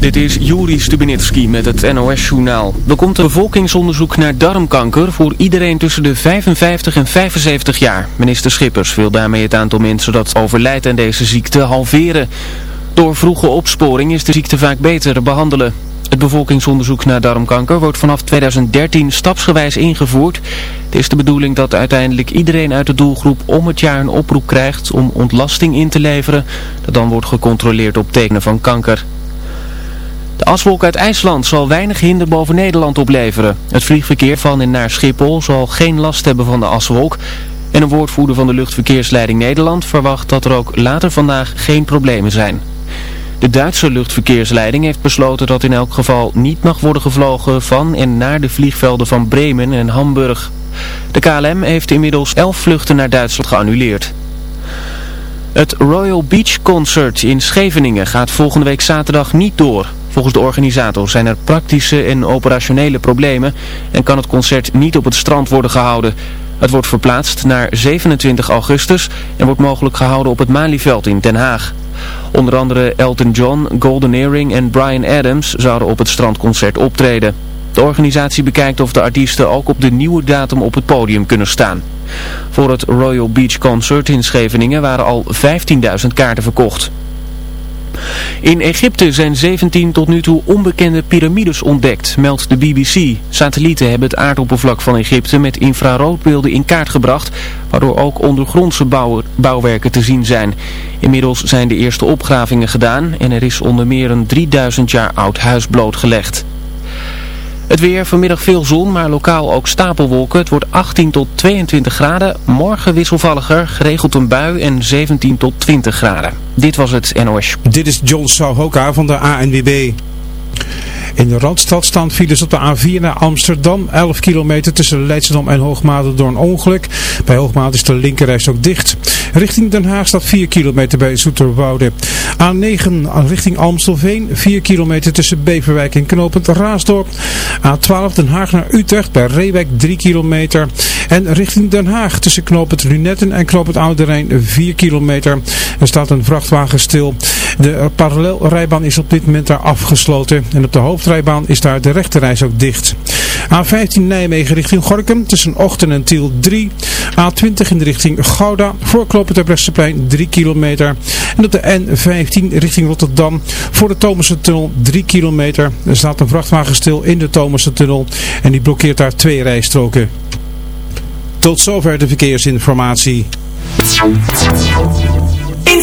Dit is Juri Stubenitski met het NOS-journaal. Er komt een bevolkingsonderzoek naar darmkanker voor iedereen tussen de 55 en 75 jaar. Minister Schippers wil daarmee het aantal mensen dat overlijdt aan deze ziekte halveren. Door vroege opsporing is de ziekte vaak beter te behandelen. Het bevolkingsonderzoek naar darmkanker wordt vanaf 2013 stapsgewijs ingevoerd. Het is de bedoeling dat uiteindelijk iedereen uit de doelgroep om het jaar een oproep krijgt om ontlasting in te leveren. Dat dan wordt gecontroleerd op tekenen van kanker. De aswolk uit IJsland zal weinig hinder boven Nederland opleveren. Het vliegverkeer van en naar Schiphol zal geen last hebben van de aswolk. En een woordvoerder van de luchtverkeersleiding Nederland verwacht dat er ook later vandaag geen problemen zijn. De Duitse luchtverkeersleiding heeft besloten dat in elk geval niet mag worden gevlogen van en naar de vliegvelden van Bremen en Hamburg. De KLM heeft inmiddels 11 vluchten naar Duitsland geannuleerd. Het Royal Beach Concert in Scheveningen gaat volgende week zaterdag niet door. Volgens de organisator zijn er praktische en operationele problemen en kan het concert niet op het strand worden gehouden. Het wordt verplaatst naar 27 augustus en wordt mogelijk gehouden op het Malieveld in Den Haag. Onder andere Elton John, Golden Earring en Brian Adams zouden op het strandconcert optreden. De organisatie bekijkt of de artiesten ook op de nieuwe datum op het podium kunnen staan. Voor het Royal Beach Concert in Scheveningen waren al 15.000 kaarten verkocht. In Egypte zijn 17 tot nu toe onbekende piramides ontdekt, meldt de BBC. Satellieten hebben het aardoppervlak van Egypte met infraroodbeelden in kaart gebracht, waardoor ook ondergrondse bouwwerken te zien zijn. Inmiddels zijn de eerste opgravingen gedaan en er is onder meer een 3000 jaar oud huis blootgelegd. Het weer, vanmiddag veel zon, maar lokaal ook stapelwolken. Het wordt 18 tot 22 graden. Morgen wisselvalliger, geregeld een bui en 17 tot 20 graden. Dit was het NOS. Dit is John Souhoka van de ANWB. In de Randstad staan files op de A4 naar Amsterdam. 11 kilometer tussen Leidschendam en Hoogmade door een ongeluk. Bij Hoogmade is de linkerreis ook dicht. Richting Den Haag staat 4 kilometer bij Zoeterwoude. A9 richting Amstelveen. 4 kilometer tussen Beverwijk en Knopend Raasdorp. A12 Den Haag naar Utrecht bij Reewijk 3 kilometer. En richting Den Haag tussen Knopend Lunetten en Knopend Oude Rijn 4 kilometer. Er staat een vrachtwagen stil. De parallelrijbaan is op dit moment daar afgesloten. En op de hoofdrijbaan is daar de rechterreis ook dicht. A15 Nijmegen richting Gorkum tussen Ochten en Tiel 3. A20 in de richting Gouda voor Kloppen ter 3 kilometer. En op de N15 richting Rotterdam voor de Thomassen-tunnel 3 kilometer. Er staat een vrachtwagen stil in de Thomassen-tunnel en die blokkeert daar twee rijstroken. Tot zover de verkeersinformatie. In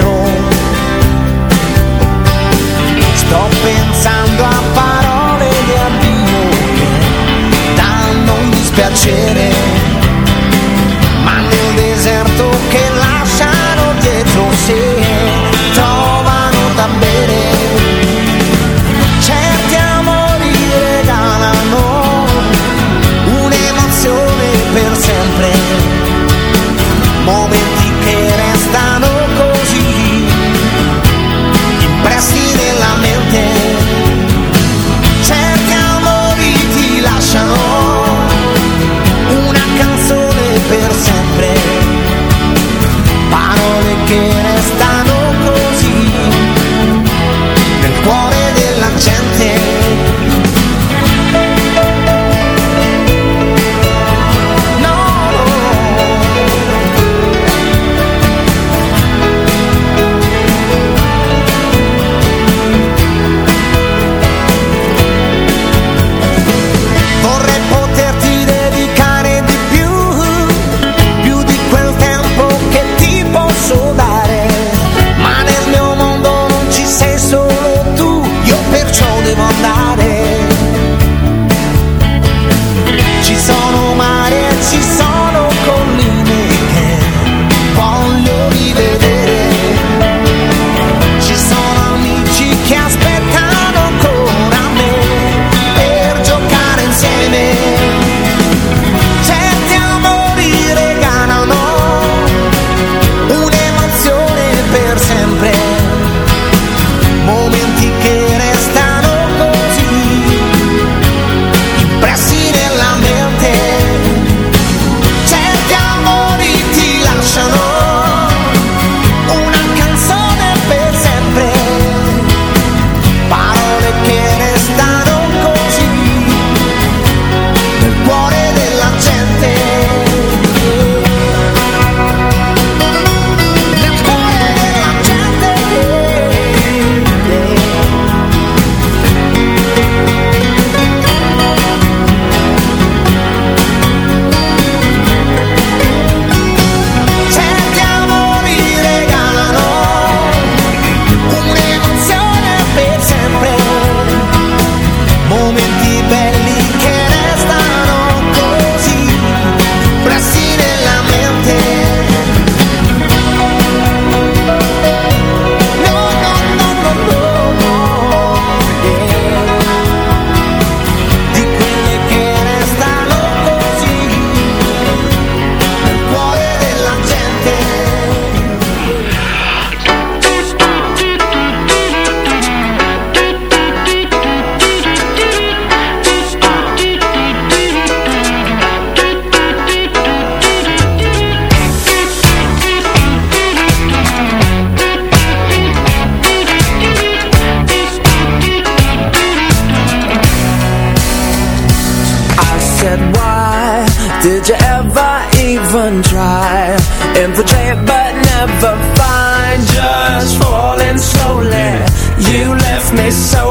touching Did you ever even try? Infiltrate but never find. Just falling slowly. You left me so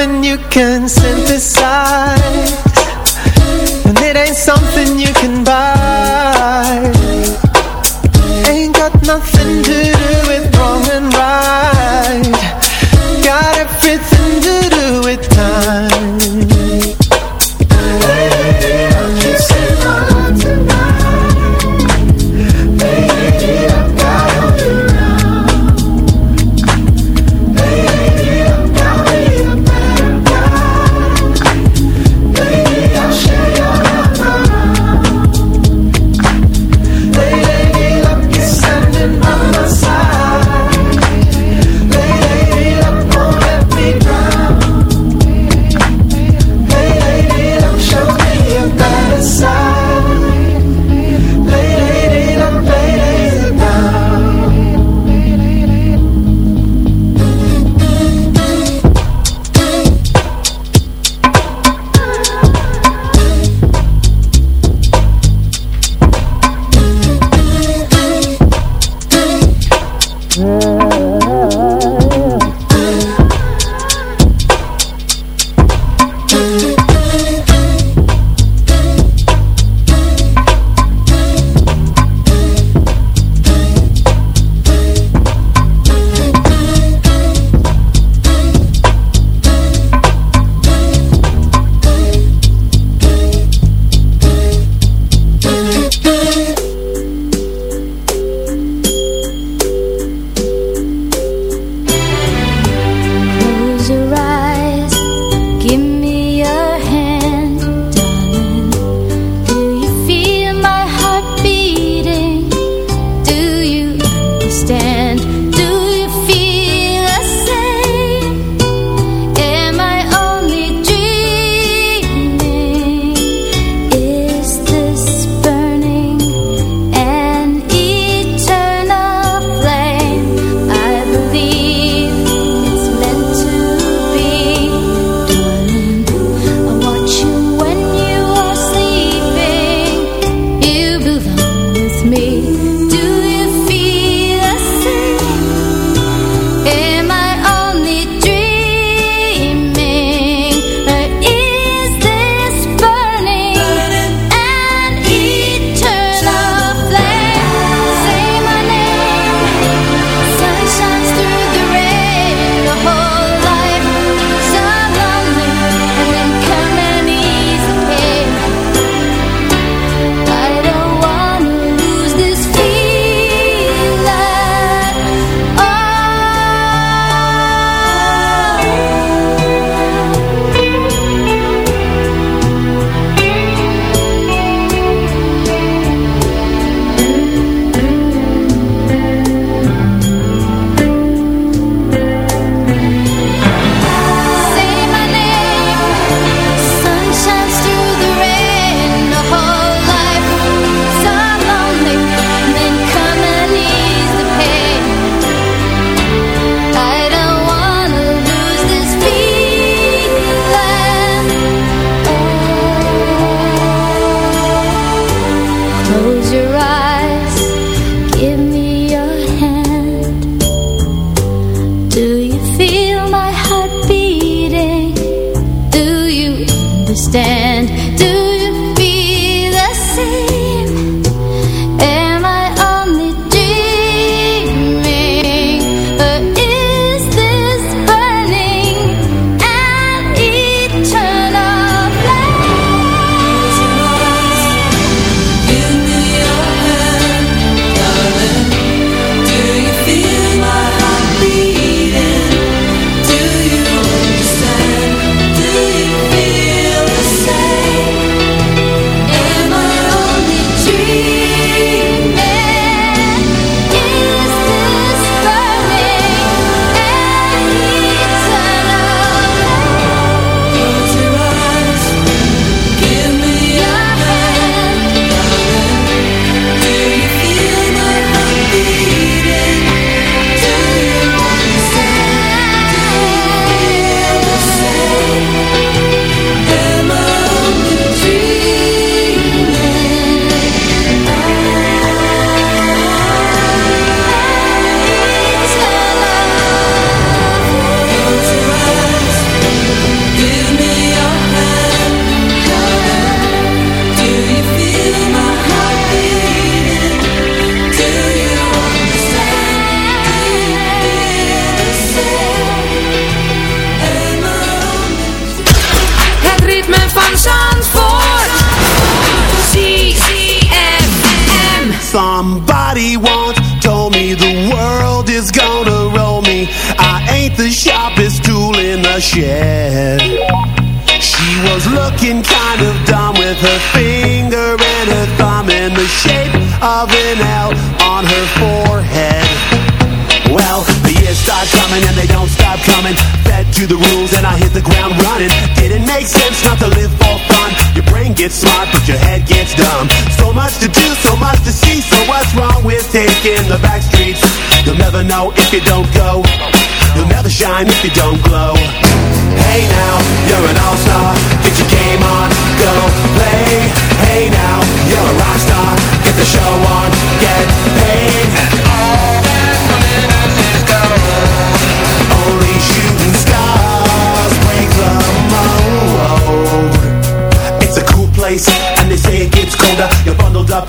Ain't you can synthesize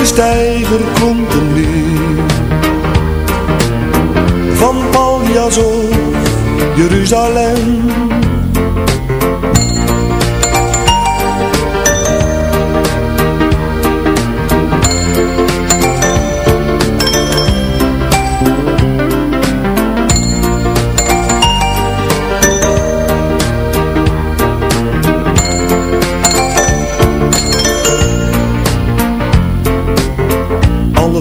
Elke steiger klonk een lied. Van Paljas of Jeruzalem.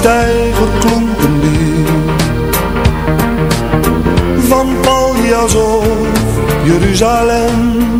Stijger klonk een. Van Paljas of Jeruzalem.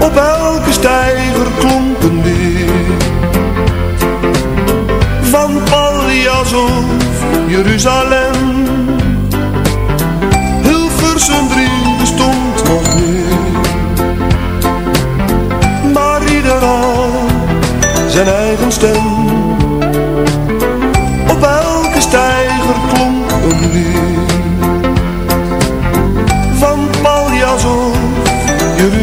op elke stijger klonk een weer. Van Paljas of Jeruzalem. Hilversum 3 bestond nog niet Maar ieder had zijn eigen stem